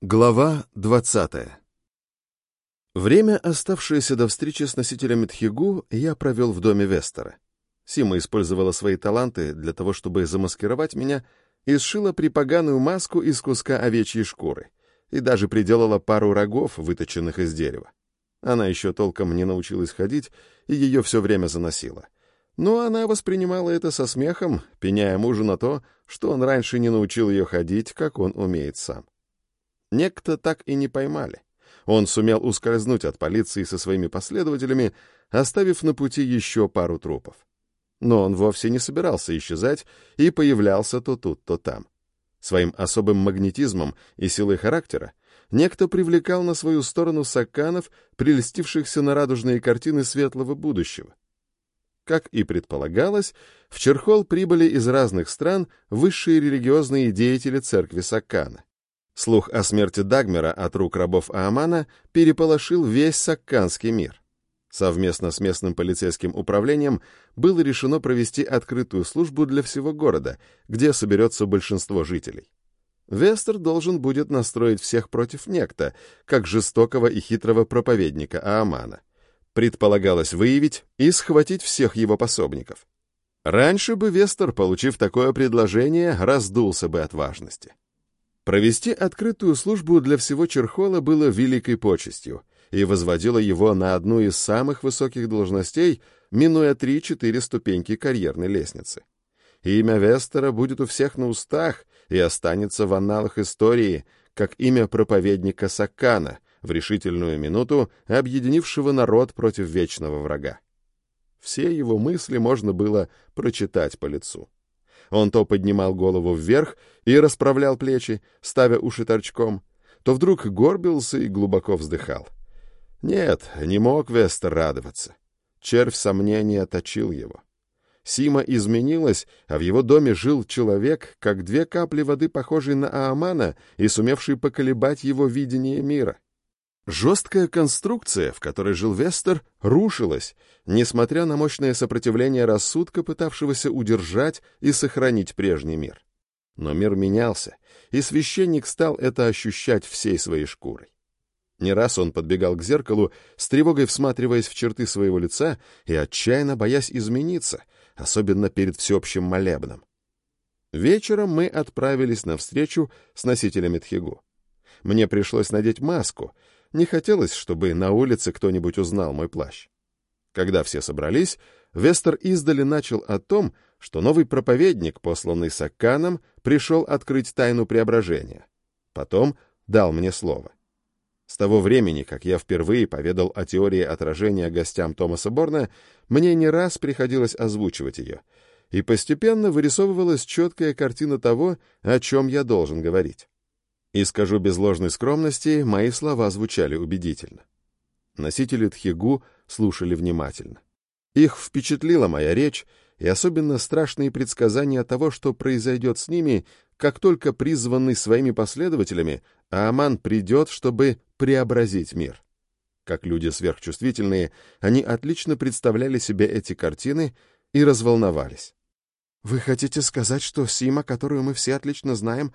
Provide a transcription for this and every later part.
Глава 20 Время, оставшееся до встречи с носителями Тхигу, я провел в доме Вестера. Сима использовала свои таланты для того, чтобы замаскировать меня, и сшила припоганую маску из куска овечьей шкуры, и даже приделала пару рогов, выточенных из дерева. Она еще толком не научилась ходить, и ее все время заносило. Но она воспринимала это со смехом, пеняя мужу на то, что он раньше не научил ее ходить, как он умеет сам. Некто так и не поймали. Он сумел ускользнуть от полиции со своими последователями, оставив на пути еще пару трупов. Но он вовсе не собирался исчезать и появлялся то тут, то там. Своим особым магнетизмом и силой характера некто привлекал на свою сторону сакканов, прельстившихся на радужные картины светлого будущего. Как и предполагалось, в Черхол прибыли из разных стран высшие религиозные деятели церкви Саккана. Слух о смерти Дагмера от рук рабов Аамана переполошил весь сакканский мир. Совместно с местным полицейским управлением было решено провести открытую службу для всего города, где соберется большинство жителей. Вестер должен будет настроить всех против некто, как жестокого и хитрого проповедника Аамана. Предполагалось выявить и схватить всех его пособников. Раньше бы Вестер, получив такое предложение, раздулся бы от важности. Провести открытую службу для всего Черхола было великой почестью и возводило его на одну из самых высоких должностей, минуя три-четыре ступеньки карьерной лестницы. Имя Вестера будет у всех на устах и останется в анналах истории, как имя проповедника Саккана, в решительную минуту объединившего народ против вечного врага. Все его мысли можно было прочитать по лицу. Он то поднимал голову вверх и расправлял плечи, ставя уши торчком, то вдруг горбился и глубоко вздыхал. Нет, не мог Вестер радоваться. Червь сомнения точил его. Сима изменилась, а в его доме жил человек, как две капли воды, похожий на Аамана и сумевший поколебать его видение мира. Жесткая конструкция, в которой жил Вестер, рушилась, несмотря на мощное сопротивление рассудка, пытавшегося удержать и сохранить прежний мир. Но мир менялся, и священник стал это ощущать всей своей шкурой. Не раз он подбегал к зеркалу, с тревогой всматриваясь в черты своего лица и отчаянно боясь измениться, особенно перед всеобщим молебном. Вечером мы отправились на встречу с носителями Тхигу. Мне пришлось надеть маску, не хотелось, чтобы на улице кто-нибудь узнал мой плащ. Когда все собрались, Вестер издали начал о том, что новый проповедник, посланный Сакканом, пришел открыть тайну преображения. Потом дал мне слово. С того времени, как я впервые поведал о теории отражения гостям Томаса Борна, мне не раз приходилось озвучивать ее, и постепенно вырисовывалась четкая картина того, о чем я должен говорить. И скажу без ложной скромности, мои слова звучали убедительно. Носители Тхигу слушали внимательно. Их впечатлила моя речь и особенно страшные предсказания того, что произойдет с ними, как только призванный своими последователями, Ааман придет, чтобы преобразить мир. Как люди сверхчувствительные, они отлично представляли себе эти картины и разволновались. «Вы хотите сказать, что Сима, которую мы все отлично знаем,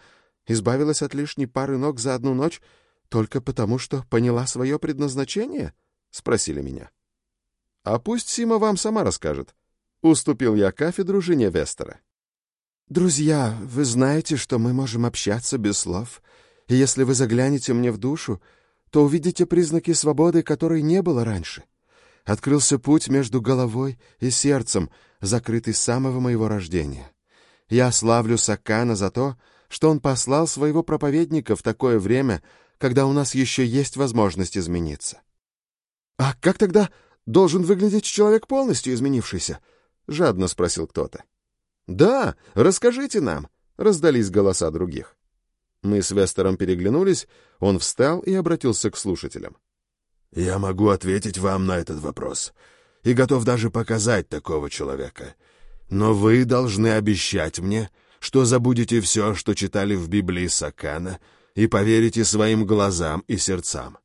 избавилась от лишней пары ног за одну ночь только потому, что поняла свое предназначение? — спросили меня. — А пусть Сима вам сама расскажет. Уступил я кафедру жене Вестера. «Друзья, вы знаете, что мы можем общаться без слов, и если вы заглянете мне в душу, то увидите признаки свободы, которой не было раньше. Открылся путь между головой и сердцем, закрытый с самого моего рождения. Я славлю Сакана за то, что он послал своего проповедника в такое время, когда у нас еще есть возможность измениться. — А как тогда должен выглядеть человек полностью изменившийся? — жадно спросил кто-то. — Да, расскажите нам, — раздались голоса других. Мы с Вестером переглянулись, он встал и обратился к слушателям. — Я могу ответить вам на этот вопрос и готов даже показать такого человека. Но вы должны обещать мне, что забудете все, что читали в Библии Сакана, и поверите своим глазам и сердцам.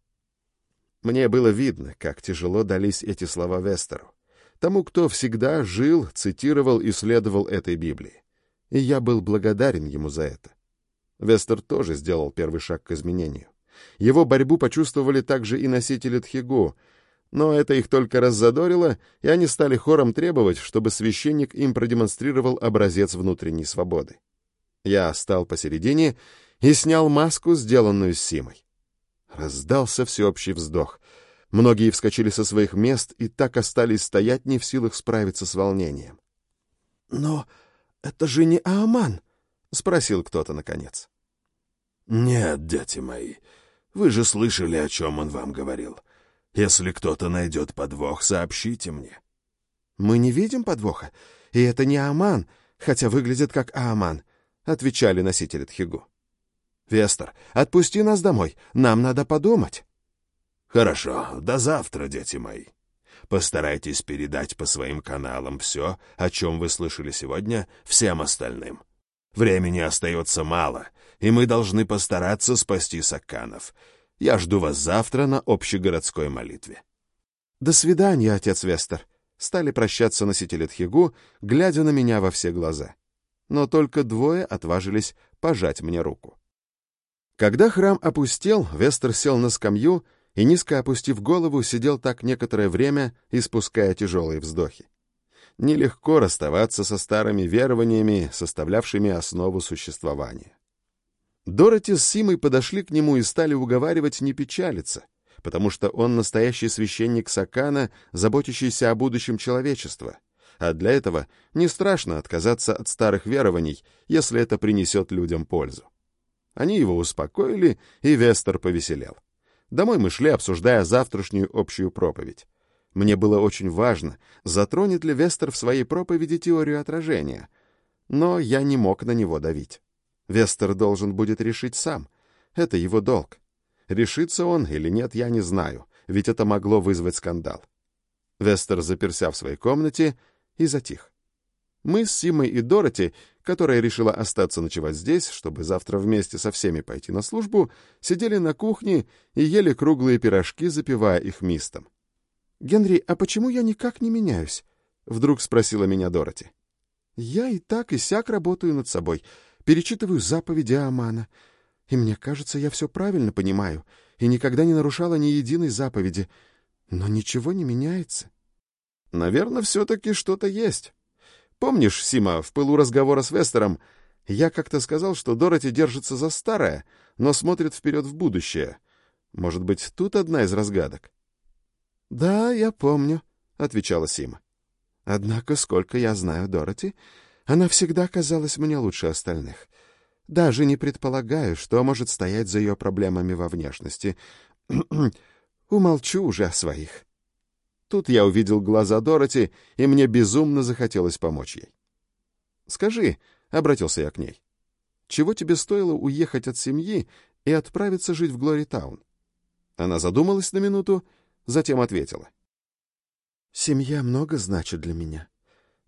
Мне было видно, как тяжело дались эти слова Вестеру, тому, кто всегда жил, цитировал и следовал этой Библии. И я был благодарен ему за это. Вестер тоже сделал первый шаг к изменению. Его борьбу почувствовали также и носители Тхигу, но это их только раззадорило, и они стали хором требовать, чтобы священник им продемонстрировал образец внутренней свободы. Я стал посередине и снял маску, сделанную Симой. Раздался всеобщий вздох. Многие вскочили со своих мест и так остались стоять, не в силах справиться с волнением. «Но это же не Ааман!» — спросил кто-то наконец. «Нет, дети мои, вы же слышали, о чем он вам говорил. Если кто-то найдет подвох, сообщите мне». «Мы не видим подвоха, и это не Аман, хотя выглядит как Ааман», — отвечали носители Тхигу. «Вестер, отпусти нас домой, нам надо подумать». «Хорошо, до завтра, дети мои. Постарайтесь передать по своим каналам все, о чем вы слышали сегодня, всем остальным. Времени остается мало, и мы должны постараться спасти Сакканов. Я жду вас завтра на общегородской молитве». «До свидания, отец Вестер», — стали прощаться носители Тхигу, глядя на меня во все глаза. Но только двое отважились пожать мне руку. Когда храм опустел, Вестер сел на скамью и, низко опустив голову, сидел так некоторое время, испуская тяжелые вздохи. Нелегко расставаться со старыми верованиями, составлявшими основу существования. Дороти с Симой подошли к нему и стали уговаривать не печалиться, потому что он настоящий священник Сакана, заботящийся о будущем человечества, а для этого не страшно отказаться от старых верований, если это принесет людям пользу. Они его успокоили, и Вестер повеселел. Домой мы шли, обсуждая завтрашнюю общую проповедь. Мне было очень важно, затронет ли Вестер в своей проповеди теорию отражения, но я не мог на него давить. Вестер должен будет решить сам. Это его долг. Решится он или нет, я не знаю, ведь это могло вызвать скандал. Вестер заперся в своей комнате и затих. Мы с Симой и Дороти, которая решила остаться ночевать здесь, чтобы завтра вместе со всеми пойти на службу, сидели на кухне и ели круглые пирожки, запивая их мистом. «Генри, а почему я никак не меняюсь?» — вдруг спросила меня Дороти. «Я и так и сяк работаю над собой перечитываю заповеди Амана. И мне кажется, я все правильно понимаю и никогда не нарушала ни единой заповеди. Но ничего не меняется. Наверное, все-таки что-то есть. Помнишь, Сима, в пылу разговора с Вестером я как-то сказал, что Дороти держится за старое, но смотрит вперед в будущее. Может быть, тут одна из разгадок? — Да, я помню, — отвечала Сима. — Однако, сколько я знаю Дороти, она всегда казалась мне лучше остальных. Даже не предполагаю, что может стоять за ее проблемами во внешности. Умолчу уже о своих. Тут я увидел глаза Дороти, и мне безумно захотелось помочь ей. «Скажи», — обратился я к ней, — «чего тебе стоило уехать от семьи и отправиться жить в Глоритаун?» Она задумалась на минуту, затем ответила. «Семья много значит для меня.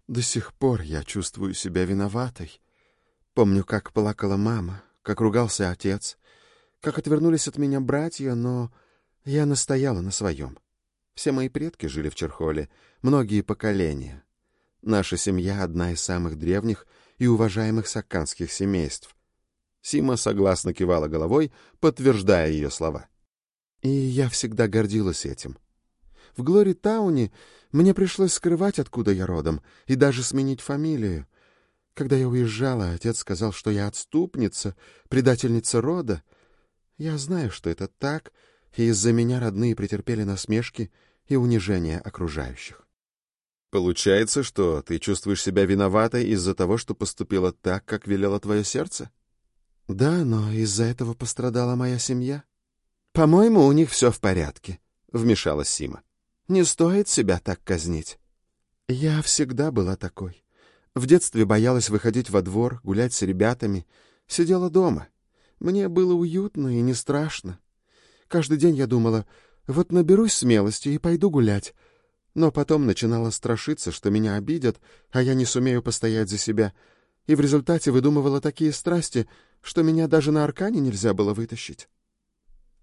До сих пор я чувствую себя виноватой. Помню, как плакала мама, как ругался отец, как отвернулись от меня братья, но я настояла на своем. Все мои предки жили в Черхоле, многие поколения. Наша семья — одна из самых древних и уважаемых сакканских семейств. Сима согласно кивала головой, подтверждая ее слова. И я всегда гордилась этим. В Глори-тауне мне пришлось скрывать, откуда я родом, и даже сменить фамилию. Когда я уезжала, отец сказал, что я отступница, предательница рода. Я знаю, что это так, и из-за меня родные претерпели насмешки и унижение окружающих. Получается, что ты чувствуешь себя виноватой из-за того, что поступила так, как велело твое сердце? Да, но из-за этого пострадала моя семья. По-моему, у них все в порядке, — вмешалась Сима. Не стоит себя так казнить. Я всегда была такой. В детстве боялась выходить во двор, гулять с ребятами. Сидела дома. Мне было уютно и не страшно. Каждый день я думала, вот наберусь смелости и пойду гулять. Но потом начинала страшиться, что меня обидят, а я не сумею постоять за себя. И в результате выдумывала такие страсти, что меня даже на аркане нельзя было вытащить.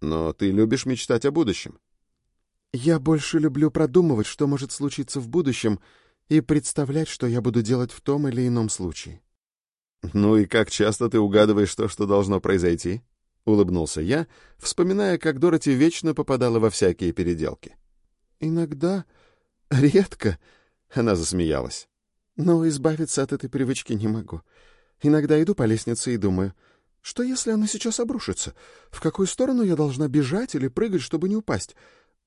Но ты любишь мечтать о будущем. Я больше люблю продумывать, что может случиться в будущем, и представлять, что я буду делать в том или ином случае. «Ну и как часто ты угадываешь то, что должно произойти?» — улыбнулся я, вспоминая, как Дороти вечно попадала во всякие переделки. «Иногда... редко...» — она засмеялась. «Но избавиться от этой привычки не могу. Иногда иду по лестнице и думаю, что если она сейчас обрушится? В какую сторону я должна бежать или прыгать, чтобы не упасть?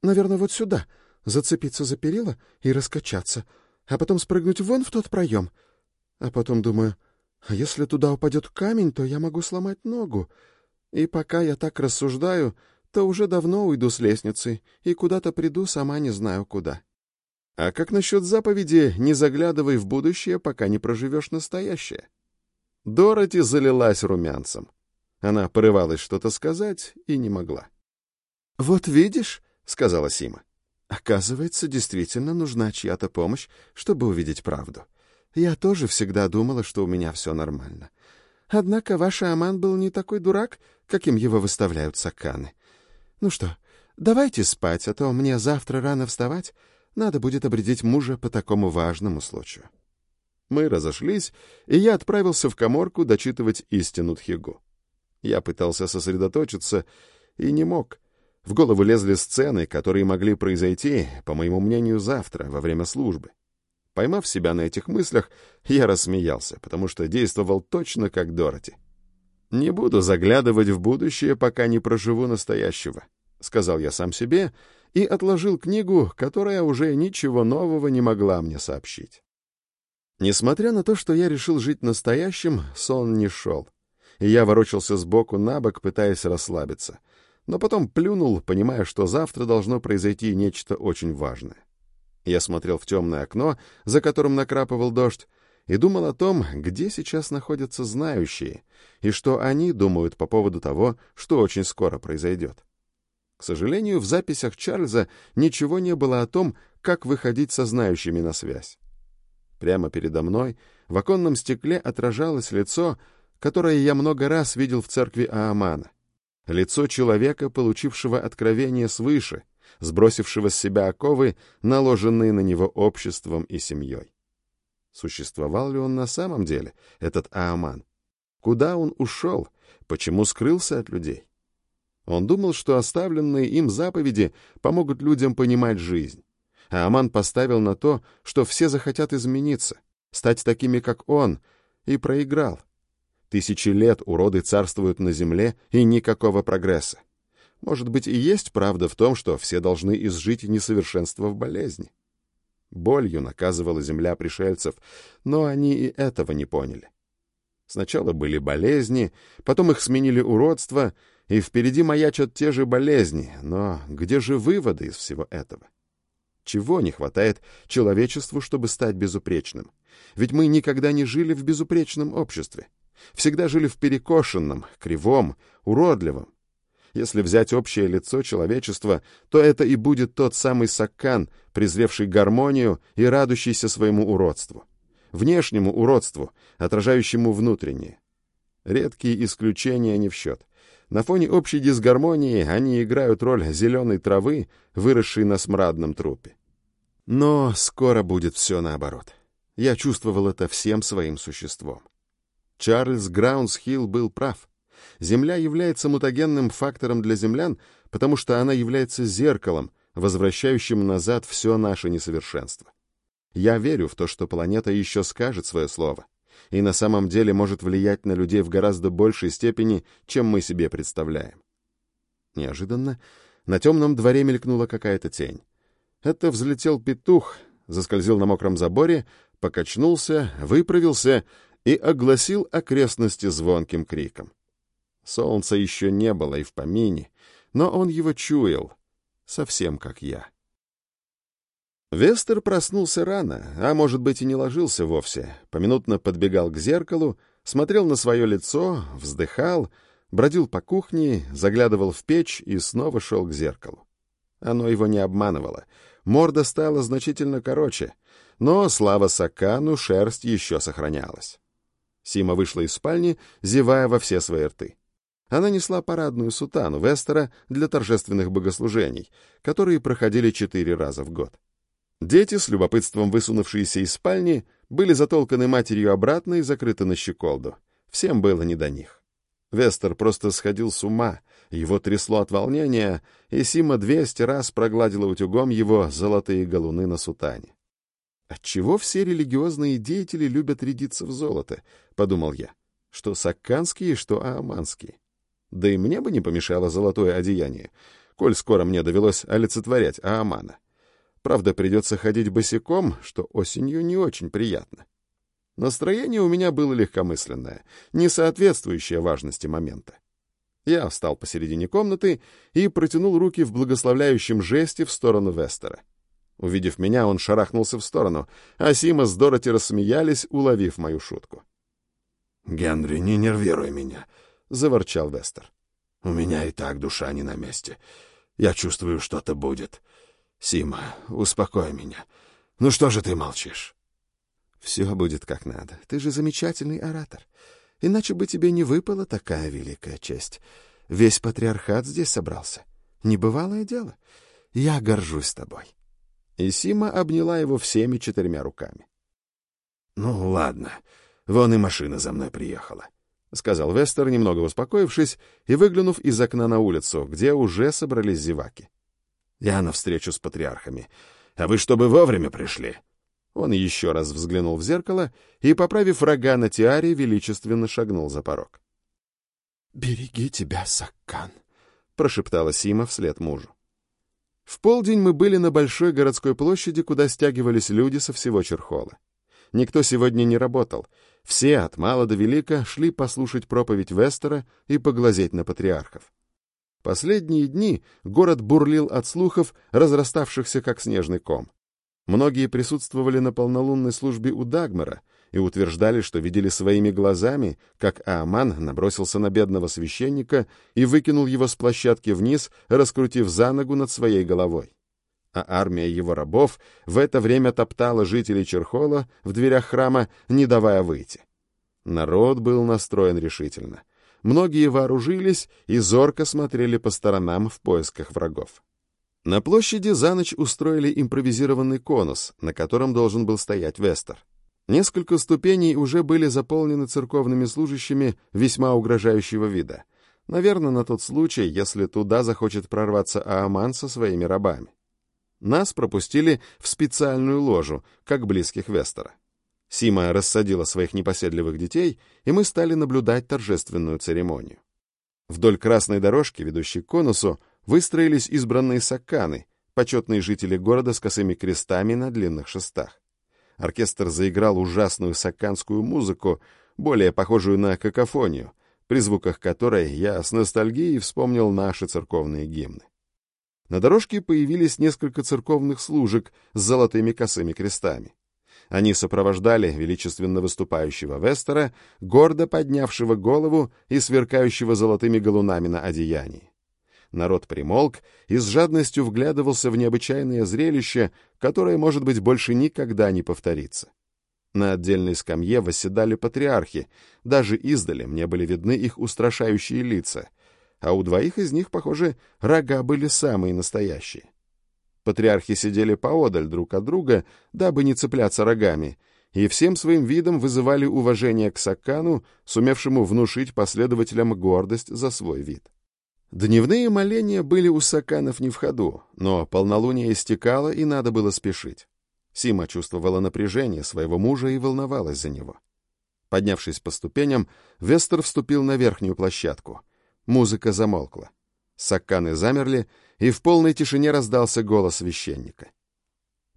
Наверное, вот сюда, зацепиться за перила и раскачаться, а потом спрыгнуть вон в тот проем. А потом думаю, а если туда упадет камень, то я могу сломать ногу». И пока я так рассуждаю, то уже давно уйду с лестницы и куда-то приду, сама не знаю куда. А как насчет заповеди «не заглядывай в будущее, пока не проживешь настоящее»? Дороти залилась румянцем. Она порывалась что-то сказать и не могла. «Вот видишь», — сказала Сима, — «оказывается, действительно нужна чья-то помощь, чтобы увидеть правду. Я тоже всегда думала, что у меня все нормально. Однако ваш Аман был не такой дурак, каким его выставляют саканы. Ну что, давайте спать, а то мне завтра рано вставать. Надо будет обредить мужа по такому важному случаю. Мы разошлись, и я отправился в коморку дочитывать истину Тхигу. Я пытался сосредоточиться и не мог. В голову лезли сцены, которые могли произойти, по моему мнению, завтра, во время службы. Поймав себя на этих мыслях, я рассмеялся, потому что действовал точно как Дороти. «Не буду заглядывать в будущее, пока не проживу настоящего», — сказал я сам себе и отложил книгу, которая уже ничего нового не могла мне сообщить. Несмотря на то, что я решил жить настоящим, сон не шел. И я ворочался сбоку на бок, пытаясь расслабиться. Но потом плюнул, понимая, что завтра должно произойти нечто очень важное. Я смотрел в темное окно, за которым накрапывал дождь, и думал о том, где сейчас находятся знающие, и что они думают по поводу того, что очень скоро произойдет. К сожалению, в записях Чарльза ничего не было о том, как выходить со знающими на связь. Прямо передо мной в оконном стекле отражалось лицо, которое я много раз видел в церкви Аамана. Лицо человека, получившего откровение свыше — сбросившего с себя оковы, наложенные на него обществом и семьей. Существовал ли он на самом деле, этот Ааман? Куда он ушел? Почему скрылся от людей? Он думал, что оставленные им заповеди помогут людям понимать жизнь. Ааман поставил на то, что все захотят измениться, стать такими, как он, и проиграл. Тысячи лет уроды царствуют на земле, и никакого прогресса. Может быть, и есть правда в том, что все должны изжить несовершенство в болезни. Болью наказывала земля пришельцев, но они и этого не поняли. Сначала были болезни, потом их сменили уродства, и впереди маячат те же болезни, но где же выводы из всего этого? Чего не хватает человечеству, чтобы стать безупречным? Ведь мы никогда не жили в безупречном обществе. Всегда жили в перекошенном, кривом, уродливом. Если взять общее лицо человечества, то это и будет тот самый Саккан, презревший гармонию и радующийся своему уродству. Внешнему уродству, отражающему внутреннее. Редкие исключения не в счет. На фоне общей дисгармонии они играют роль зеленой травы, выросшей на смрадном трупе. Но скоро будет все наоборот. Я чувствовал это всем своим существом. Чарльз Граунсхилл был прав. Земля является мутагенным фактором для землян, потому что она является зеркалом, возвращающим назад все наше несовершенство. Я верю в то, что планета еще скажет свое слово, и на самом деле может влиять на людей в гораздо большей степени, чем мы себе представляем. Неожиданно на темном дворе мелькнула какая-то тень. Это взлетел петух, заскользил на мокром заборе, покачнулся, выправился и огласил окрестности звонким криком. Солнца еще не было и в помине, но он его чуял, совсем как я. Вестер проснулся рано, а может быть и не ложился вовсе, поминутно подбегал к зеркалу, смотрел на свое лицо, вздыхал, бродил по кухне, заглядывал в печь и снова шел к зеркалу. Оно его не обманывало. Морда стала значительно короче, но, слава Сакану, шерсть еще сохранялась. Сима вышла из спальни, зевая во все свои рты. Она несла парадную сутану Вестера для торжественных богослужений, которые проходили четыре раза в год. Дети, с любопытством высунувшиеся из спальни, были затолканы матерью обратно и закрыты на щеколду, всем было не до них. Вестер просто сходил с ума, его трясло от волнения, и Сима двести раз прогладила утюгом его золотые галуны на сутане. «Отчего все религиозные деятели любят рядиться в золото?» — подумал я. «Что сакканские, что ааманские. Да и мне бы не помешало золотое одеяние, коль скоро мне довелось олицетворять Аамана. Правда, придется ходить босиком, что осенью не очень приятно. Настроение у меня было легкомысленное, не соответствующее важности момента. Я встал посередине комнаты и протянул руки в благословляющем жесте в сторону Вестера. Увидев меня, он шарахнулся в сторону, а Сима с Дороти рассмеялись, уловив мою шутку. «Генри, не нервируй меня», — заворчал Вестер. «У меня и так душа не на месте. Я чувствую, что-то будет. Сима, успокой меня. Ну что же ты молчишь?» «Все будет как надо. Ты же замечательный оратор. Иначе бы тебе не выпала такая великая честь. Весь патриархат здесь собрался. Небывалое дело. Я горжусь тобой». И Сима обняла его всеми четырьмя руками. «Ну, ладно. Вон и машина за мной приехала», — сказал Вестер, немного успокоившись и выглянув из окна на улицу, где уже собрались зеваки. «Я на встречу с патриархами. А вы чтобы вовремя пришли?» Он еще раз взглянул в зеркало и, поправив рога на тиаре, величественно шагнул за порог. «Береги тебя, Саккан», — прошептала Сима вслед мужу. В полдень мы были на большой городской площади, куда стягивались люди со всего Черхола. Никто сегодня не работал. Все, от мала до велика, шли послушать проповедь Вестера и поглазеть на патриархов. Последние дни город бурлил от слухов, разраставшихся как снежный ком. Многие присутствовали на полнолунной службе у Дагмара и утверждали, что видели своими глазами, как Ааман набросился на бедного священника и выкинул его с площадки вниз, раскрутив за ногу над своей головой. А армия его рабов в это время топтала жителей Черхола в дверях храма, не давая выйти. Народ был настроен решительно. Многие вооружились и зорко смотрели по сторонам в поисках врагов. На площади за ночь устроили импровизированный конус, на котором должен был стоять Вестер. Несколько ступеней уже были заполнены церковными служащими весьма угрожающего вида. Наверное, на тот случай, если туда захочет прорваться Ааман со своими рабами. Нас пропустили в специальную ложу, как близких Вестера. Сима рассадила своих непоседливых детей, и мы стали наблюдать торжественную церемонию. Вдоль красной дорожки, ведущей к конусу, выстроились избранные сакканы, почетные жители города с косыми крестами на длинных шестах. Оркестр заиграл ужасную сакканскую музыку, более похожую на какофонию, при звуках которой я с ностальгией вспомнил наши церковные гимны. На дорожке появились несколько церковных служек с золотыми косыми крестами. Они сопровождали величественно выступающего Вестера, гордо поднявшего голову и сверкающего золотыми галунами на одеянии. Народ примолк и с жадностью вглядывался в необычайное зрелище, которое, может быть, больше никогда не повторится. На отдельной скамье восседали патриархи, даже издали мне были видны их устрашающие лица, а у двоих из них, похоже, рога были самые настоящие. Патриархи сидели поодаль друг от друга, дабы не цепляться рогами, и всем своим видом вызывали уважение к Саккану, сумевшему внушить последователям гордость за свой вид. Дневные моления были у саканов не в ходу, но полнолуние истекало, и надо было спешить. Сима чувствовала напряжение своего мужа и волновалась за него. Поднявшись по ступеням, Вестер вступил на верхнюю площадку. Музыка замолкла. Сакканы замерли, и в полной тишине раздался голос священника.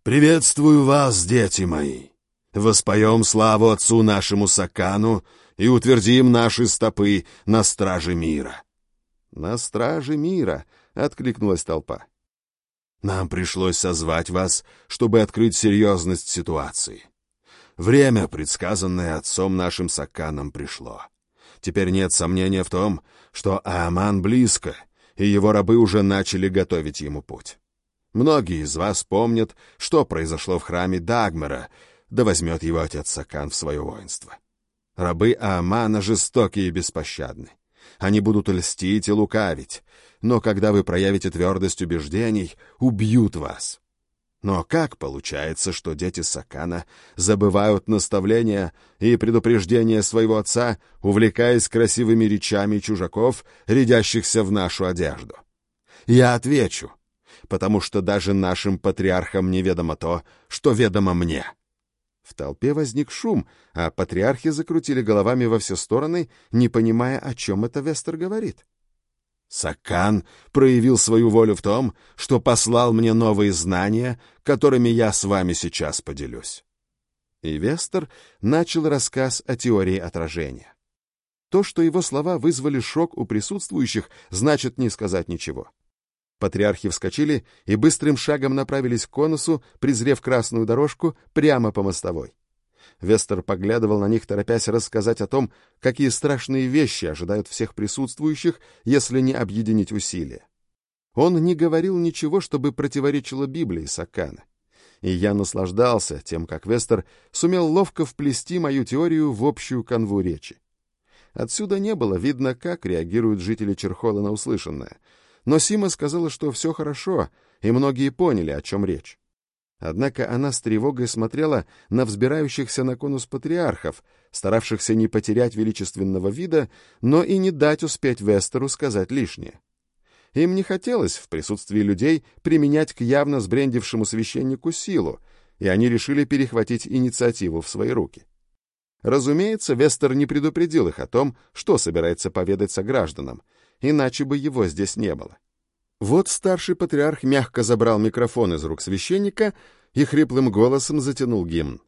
«Приветствую вас, дети мои! Воспоем славу Отцу нашему Сакану и утвердим наши стопы на страже мира!» «На страже мира!» — откликнулась толпа. «Нам пришлось созвать вас, чтобы открыть серьезность ситуации. Время, предсказанное отцом нашим Саканом, пришло. Теперь нет сомнения в том, что Ааман близко, и его рабы уже начали готовить ему путь. Многие из вас помнят, что произошло в храме Дагмара, да возьмет его отец Сакан в свое воинство. Рабы Аамана жестокие и беспощадны. Они будут льстить и лукавить, но когда вы проявите твердость убеждений, убьют вас. Но как получается, что дети Сакана забывают наставления и предупреждения своего отца, увлекаясь красивыми речами чужаков, рядящихся в нашу одежду? Я отвечу, потому что даже нашим патриархам неведомо то, что ведомо мне. В толпе возник шум, а патриархи закрутили головами во все стороны, не понимая, о чем это Вестер говорит. Сакан проявил свою волю в том, что послал мне новые знания, которыми я с вами сейчас поделюсь. И Вестер начал рассказ о теории отражения. То, что его слова вызвали шок у присутствующих, значит не сказать ничего. Патриархи вскочили и быстрым шагом направились к конусу, презрев красную дорожку прямо по мостовой. Вестер поглядывал на них, торопясь рассказать о том, какие страшные вещи ожидают всех присутствующих, если не объединить усилия. Он не говорил ничего, чтобы противоречило Библии Сакана. И я наслаждался тем, как Вестер сумел ловко вплести мою теорию в общую канву речи. Отсюда не было видно, как реагируют жители Черхола на услышанное. Но Сима сказала, что все хорошо, и многие поняли, о чем речь. Однако она с тревогой смотрела на взбирающихся на конус патриархов, старавшихся не потерять величественного вида, но и не дать успеть Вестеру сказать лишнее. Им не хотелось в присутствии людей применять к явно сбрендившему священнику силу, и они решили перехватить инициативу в свои руки. Разумеется, Вестер не предупредил их о том, что собирается поведать согражданам, иначе бы его здесь не было. Вот старший патриарх мягко забрал микрофон из рук священника и хриплым голосом затянул гимн.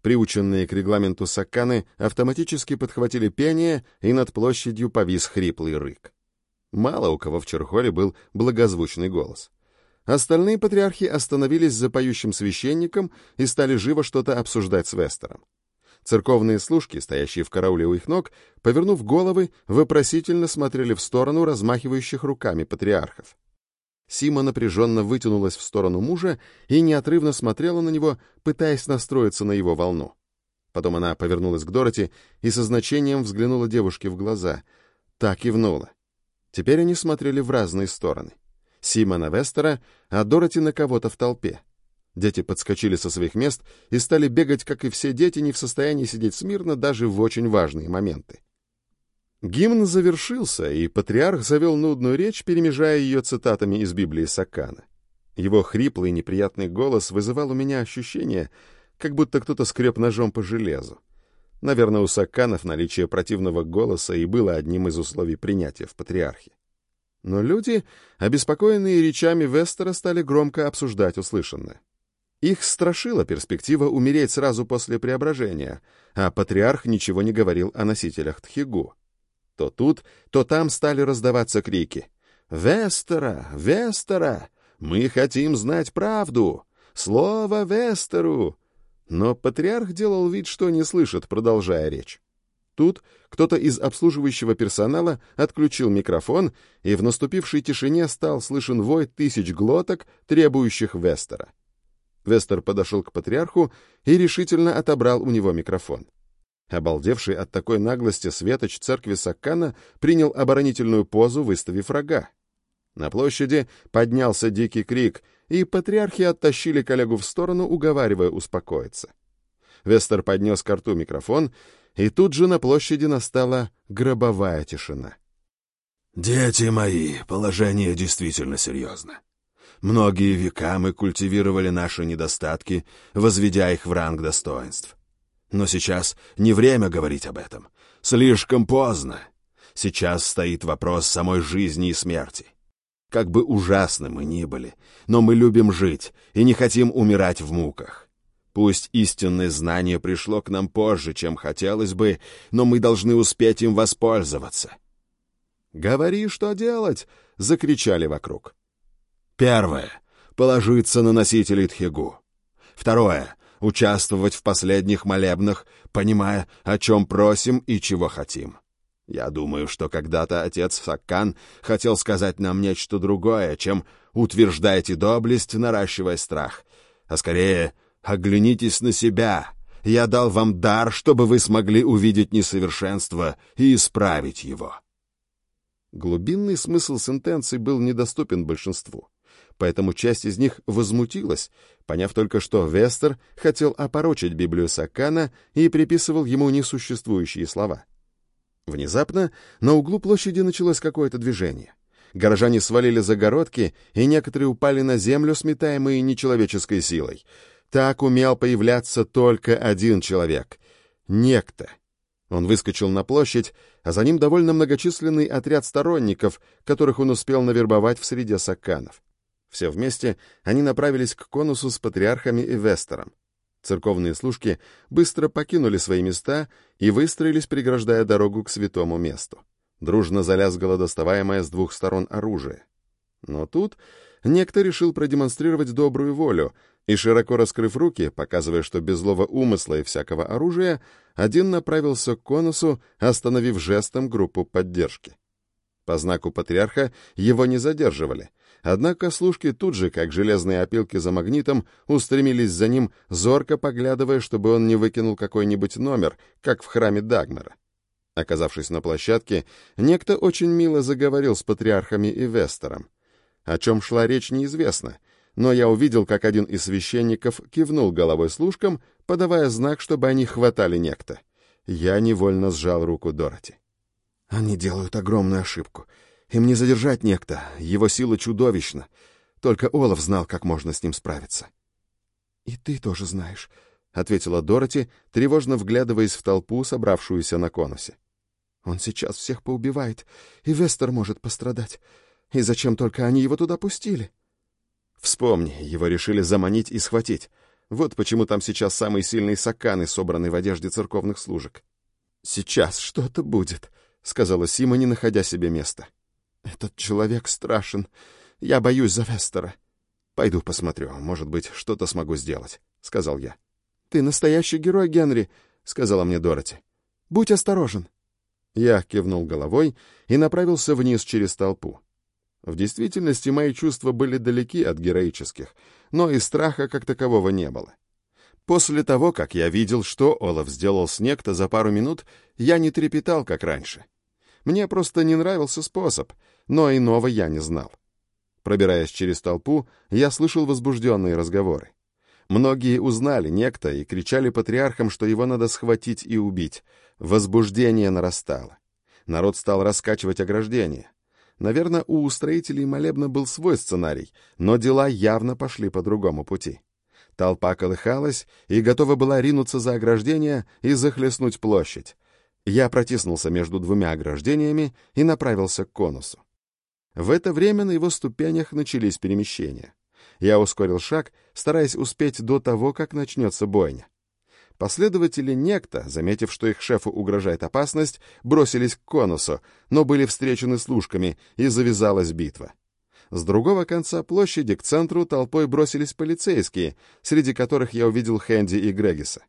Приученные к регламенту сакканы автоматически подхватили пение, и над площадью повис хриплый рык. Мало у кого в Черхоле был благозвучный голос. Остальные патриархи остановились за поющим священником и стали живо что-то обсуждать с Вестером. Церковные служки, стоящие в карауле у их ног, повернув головы, вопросительно смотрели в сторону размахивающих руками патриархов. Сима напряженно вытянулась в сторону мужа и неотрывно смотрела на него, пытаясь настроиться на его волну. Потом она повернулась к Дороти и со значением взглянула девушке в глаза. Так кивнула. Теперь они смотрели в разные стороны. Сима на Вестера, а Дороти на кого-то в толпе. Дети подскочили со своих мест и стали бегать, как и все дети, не в состоянии сидеть смирно даже в очень важные моменты. Гимн завершился, и патриарх завел нудную речь, перемежая ее цитатами из Библии Сакана. Его хриплый неприятный голос вызывал у меня ощущение, как будто кто-то скреб ножом по железу. Наверное, у Саканов наличие противного голоса и было одним из условий принятия в патриархе. Но люди, обеспокоенные речами Вестера, стали громко обсуждать услышанное. Их страшила перспектива умереть сразу после преображения, а патриарх ничего не говорил о носителях Тхигу. То тут, то там стали раздаваться крики. «Вестера! Вестера! Мы хотим знать правду! Слово Вестеру!» Но патриарх делал вид, что не слышит, продолжая речь. Тут кто-то из обслуживающего персонала отключил микрофон, и в наступившей тишине стал слышен вой тысяч глоток, требующих Вестера. Вестер подошел к патриарху и решительно отобрал у него микрофон. Обалдевший от такой наглости светоч церкви Саккана принял оборонительную позу, выставив рога. На площади поднялся дикий крик, и патриархи оттащили коллегу в сторону, уговаривая успокоиться. Вестер поднес к рту микрофон, и тут же на площади настала гробовая тишина. «Дети мои, положение действительно серьезно. Многие века мы культивировали наши недостатки, возведя их в ранг достоинств. Но сейчас не время говорить об этом. Слишком поздно. Сейчас стоит вопрос самой жизни и смерти. Как бы ужасны мы ни были, но мы любим жить и не хотим умирать в муках. Пусть истинное знание пришло к нам позже, чем хотелось бы, но мы должны успеть им воспользоваться. «Говори, что делать!» — закричали вокруг. Первое — положиться на носителей Тхигу. Второе — участвовать в последних молебнах, понимая, о чем просим и чего хотим. Я думаю, что когда-то отец Саккан хотел сказать нам нечто другое, чем «утверждайте доблесть, наращивая страх», а скорее «оглянитесь на себя», я дал вам дар, чтобы вы смогли увидеть несовершенство и исправить его. Глубинный смысл сентенции был недоступен большинству. Поэтому часть из них возмутилась, поняв только, что Вестер хотел опорочить Библию Сакана и приписывал ему несуществующие слова. Внезапно на углу площади началось какое-то движение. Горожане свалили загородки, и некоторые упали на землю, сметаемые нечеловеческой силой. Так умел появляться только один человек — некто. Он выскочил на площадь, а за ним довольно многочисленный отряд сторонников, которых он успел навербовать в среде сакканов. Все вместе они направились к конусу с патриархами и Вестером. Церковные служки быстро покинули свои места и выстроились, преграждая дорогу к святому месту. Дружно залязгало доставаемое с двух сторон оружие. Но тут некто решил продемонстрировать добрую волю, и, широко раскрыв руки, показывая, что без злого умысла и всякого оружия, один направился к конусу, остановив жестом группу поддержки. По знаку патриарха его не задерживали — Однако служки тут же, как железные опилки за магнитом, устремились за ним, зорко поглядывая, чтобы он не выкинул какой-нибудь номер, как в храме Дагмара. Оказавшись на площадке, некто очень мило заговорил с патриархами и Вестером. О чем шла речь, неизвестно, но я увидел, как один из священников кивнул головой служкам, подавая знак, чтобы они хватали некто. Я невольно сжал руку Дороти. «Они делают огромную ошибку. Им не задержать некто, его сила чудовищна. Только Олаф знал, как можно с ним справиться. «И ты тоже знаешь», — ответила Дороти, тревожно вглядываясь в толпу, собравшуюся на конусе. «Он сейчас всех поубивает, и Вестер может пострадать. И зачем только они его туда пустили?» «Вспомни, его решили заманить и схватить. Вот почему там сейчас самые сильные саканы, собранные в одежде церковных служек». «Сейчас что-то будет», — сказала Сима, не находя себе места. Этот человек страшен. Я боюсь за Вестера. Пойду посмотрю, может быть, что-то смогу сделать, сказал я. Ты настоящий герой, Генри, сказала мне Дороти. Будь осторожен. Я кивнул головой и направился вниз через толпу. В действительности мои чувства были далеки от героических, но и страха как такового не было. После того, как я видел, что Олаф сделал с некто за пару минут, я не трепетал, как раньше. Мне просто не нравился способ, но иного я не знал. Пробираясь через толпу, я слышал возбужденные разговоры. Многие узнали некто и кричали патриархам, что его надо схватить и убить. Возбуждение нарастало. Народ стал раскачивать ограждение. Наверное, у устроителей молебна был свой сценарий, но дела явно пошли по другому пути. Толпа колыхалась и готова была ринуться за ограждение и захлестнуть площадь. Я протиснулся между двумя ограждениями и направился к конусу. В это время на его ступенях начались перемещения. Я ускорил шаг, стараясь успеть до того, как начнется бойня. Последователи некто, заметив, что их шефу угрожает опасность, бросились к конусу, но были встречены служками, и завязалась битва. С другого конца площади к центру толпой бросились полицейские, среди которых я увидел Хэнди и Грегиса.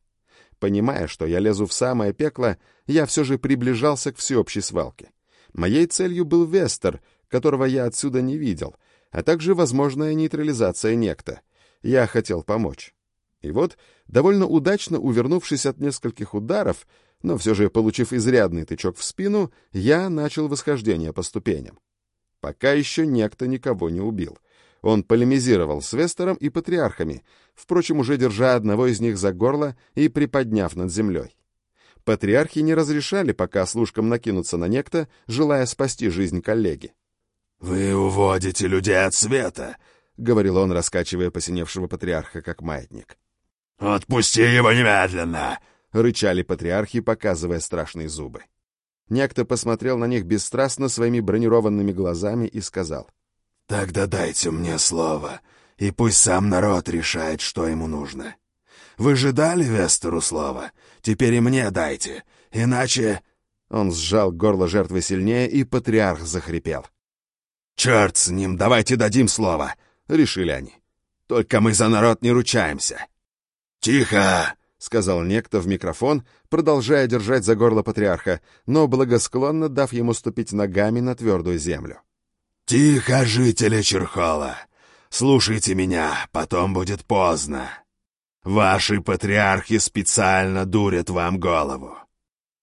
Понимая, что я лезу в самое пекло, я все же приближался к всеобщей свалке. Моей целью был Вестер, которого я отсюда не видел, а также возможная нейтрализация некто. Я хотел помочь. И вот, довольно удачно увернувшись от нескольких ударов, но все же получив изрядный тычок в спину, я начал восхождение по ступеням. Пока еще некто никого не убил. Он полемизировал с Вестером и патриархами, впрочем, уже держа одного из них за горло и приподняв над землей. Патриархи не разрешали пока служкам накинуться на некто, желая спасти жизнь коллеги. «Вы уводите людей от света», — говорил он, раскачивая посиневшего патриарха как маятник. «Отпусти его немедленно!» — рычали патриархи, показывая страшные зубы. Некто посмотрел на них бесстрастно своими бронированными глазами и сказал — Тогда дайте мне слово, и пусть сам народ решает, что ему нужно. Вы же дали Вестеру слово, теперь и мне дайте, иначе...» Он сжал горло жертвы сильнее, и патриарх захрипел. «Черт с ним, давайте дадим слово!» — решили они. «Только мы за народ не ручаемся!» «Тихо!» — сказал некто в микрофон, продолжая держать за горло патриарха, но благосклонно дав ему ступить ногами на твердую землю. «Тихо, жители Черхола! Слушайте меня, потом будет поздно. Ваши патриархи специально дурят вам голову.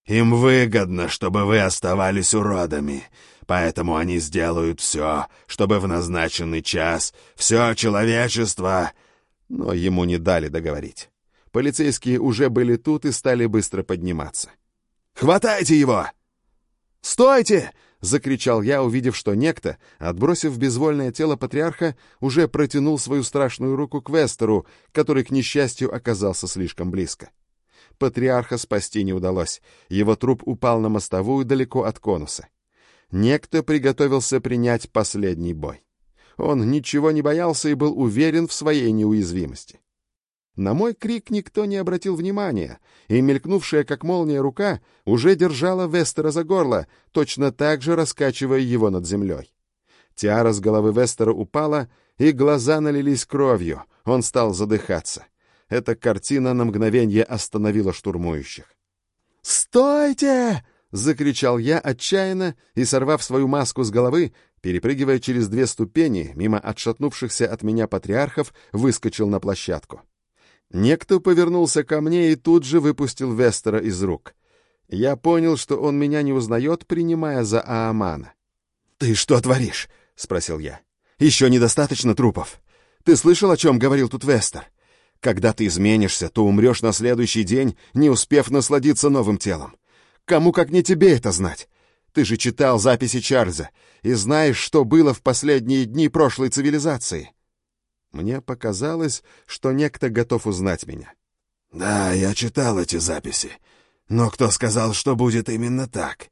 Им выгодно, чтобы вы оставались уродами, Поэтому они сделают все, чтобы в назначенный час все человечество...» Но ему не дали договорить. Полицейские уже были тут и стали быстро подниматься. «Хватайте его!» «Стойте!» — закричал я, увидев, что некто, отбросив безвольное тело патриарха, уже протянул свою страшную руку к Вестеру, который, к несчастью, оказался слишком близко. Патриарха спасти не удалось. Его труп упал на мостовую далеко от конуса. Некто приготовился принять последний бой. Он ничего не боялся и был уверен в своей неуязвимости. На мой крик никто не обратил внимания, и мелькнувшая как молния рука уже держала Вестера за горло, точно так же раскачивая его над землей. Тиара с головы Вестера упала, и глаза налились кровью, он стал задыхаться. Эта картина на мгновение остановила штурмующих. «Стойте!» — закричал я отчаянно и, сорвав свою маску с головы, перепрыгивая через две ступени, мимо отшатнувшихся от меня патриархов, выскочил на площадку. Некто повернулся ко мне и тут же выпустил Вестера из рук. Я понял, что он меня не узнает, принимая за Аамана. «Ты что творишь?» — спросил я. «Еще недостаточно трупов. Ты слышал, о чем говорил тут Вестер? Когда ты изменишься, то умрешь на следующий день, не успев насладиться новым телом. Кому как не тебе это знать? Ты же читал записи Чарльза и знаешь, что было в последние дни прошлой цивилизации. Мне показалось, что некто готов узнать меня. «Да, я читал эти записи. Но кто сказал, что будет именно так?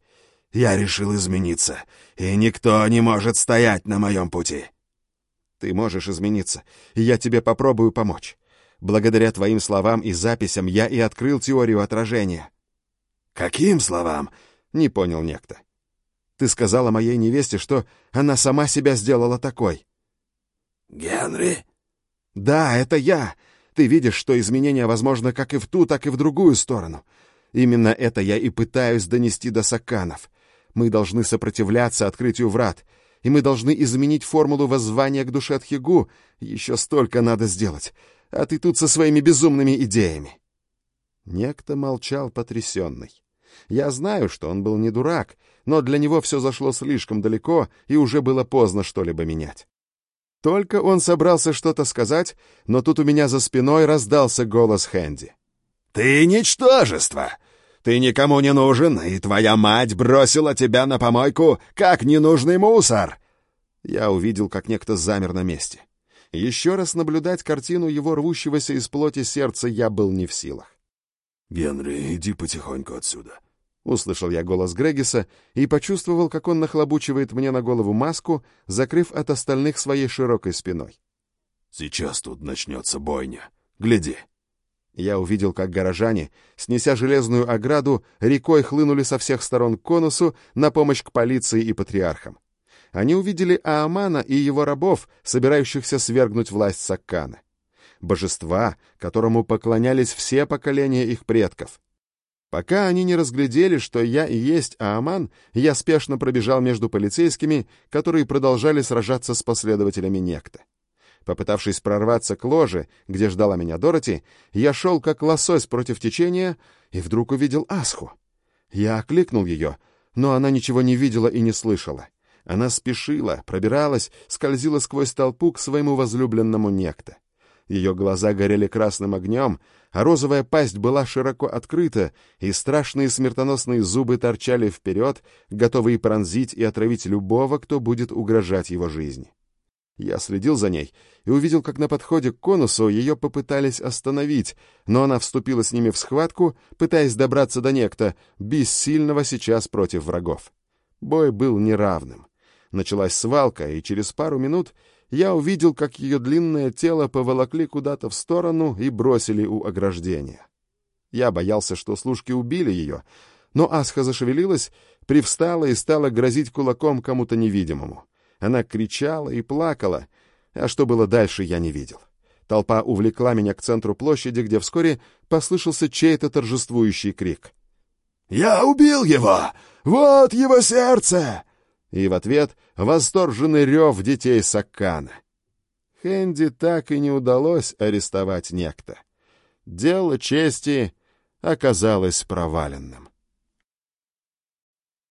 Я решил измениться, и никто не может стоять на моем пути». «Ты можешь измениться, и я тебе попробую помочь. Благодаря твоим словам и записям я и открыл теорию отражения». «Каким словам?» — не понял некто. «Ты сказала моей невесте, что она сама себя сделала такой». «Генри?» «Да, это я. Ты видишь, что изменения возможны как и в ту, так и в другую сторону. Именно это я и пытаюсь донести до саканов. Мы должны сопротивляться открытию врат, и мы должны изменить формулу воззвания к душе Тхигу. Еще столько надо сделать. А ты тут со своими безумными идеями». Некто молчал потрясенный. Я знаю, что он был не дурак, но для него все зашло слишком далеко, и уже было поздно что-либо менять. Только он собрался что-то сказать, но тут у меня за спиной раздался голос Хэнди. «Ты ничтожество! Ты никому не нужен, и твоя мать бросила тебя на помойку, как ненужный мусор!» Я увидел, как некто замер на месте. Еще раз наблюдать картину его рвущегося из плоти сердца я был не в силах. «Генри, иди потихоньку отсюда», Услышал я голос Грегиса и почувствовал, как он нахлобучивает мне на голову маску, закрыв от остальных своей широкой спиной. «Сейчас тут начнется бойня. Гляди!» Я увидел, как горожане, снеся железную ограду, рекой хлынули со всех сторон к конусу на помощь к полиции и патриархам. Они увидели Аамана и его рабов, собирающихся свергнуть власть Саккана. Божества, которому поклонялись все поколения их предков — Пока они не разглядели, что я и есть Ааман, я спешно пробежал между полицейскими, которые продолжали сражаться с последователями некто. Попытавшись прорваться к ложе, где ждала меня Дороти, я шел как лосось против течения и вдруг увидел Асху. Я окликнул ее, но она ничего не видела и не слышала. Она спешила, пробиралась, скользила сквозь толпу к своему возлюбленному некто. Ее глаза горели красным огнем, а розовая пасть была широко открыта, и страшные смертоносные зубы торчали вперед, готовые пронзить и отравить любого, кто будет угрожать его жизни. Я следил за ней и увидел, как на подходе к конусу ее попытались остановить, но она вступила с ними в схватку, пытаясь добраться до некто, бессильного сейчас против врагов. Бой был неравным. Началась свалка, и через пару минут я увидел, как ее длинное тело поволокли куда-то в сторону и бросили у ограждения. Я боялся, что служки убили ее, но Асха зашевелилась, привстала и стала грозить кулаком кому-то невидимому. Она кричала и плакала, а что было дальше, я не видел. Толпа увлекла меня к центру площади, где вскоре послышался чей-то торжествующий крик. «Я убил его! Вот его сердце! И в ответ восторженный рев детей Саккана. Хэнди так и не удалось арестовать некто. Дело чести оказалось проваленным.